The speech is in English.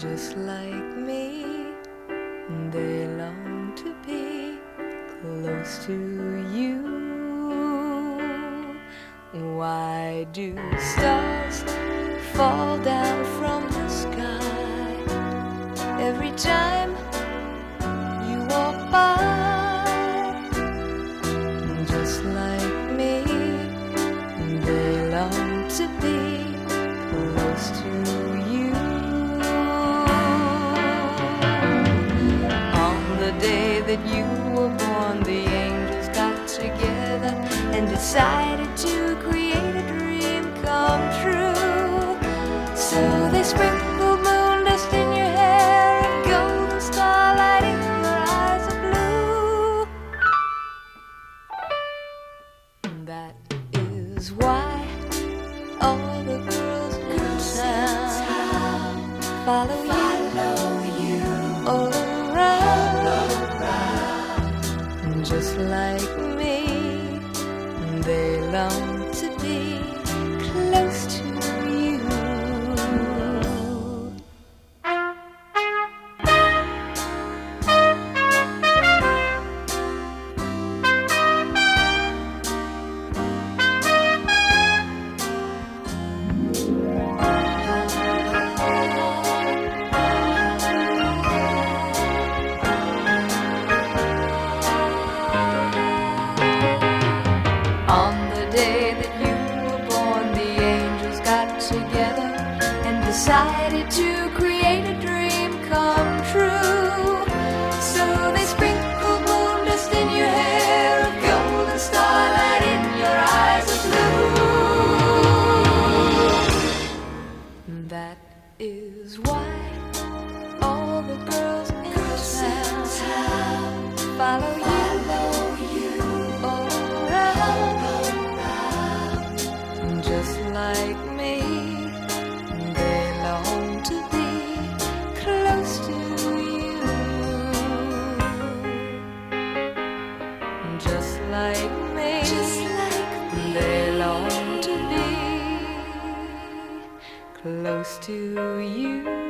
just like me, they long to be close to you. Why do stars fall down that you were born, the angels got together and decided to create a dream come true. So they sprinkled moon dust in your hair and golden starlight in your eyes of blue. That is why all the girls in town follow you Just like me, they long to be is why all the girls in town follow you. all around. Just like me, they long to be close to you. Just like me, close to you.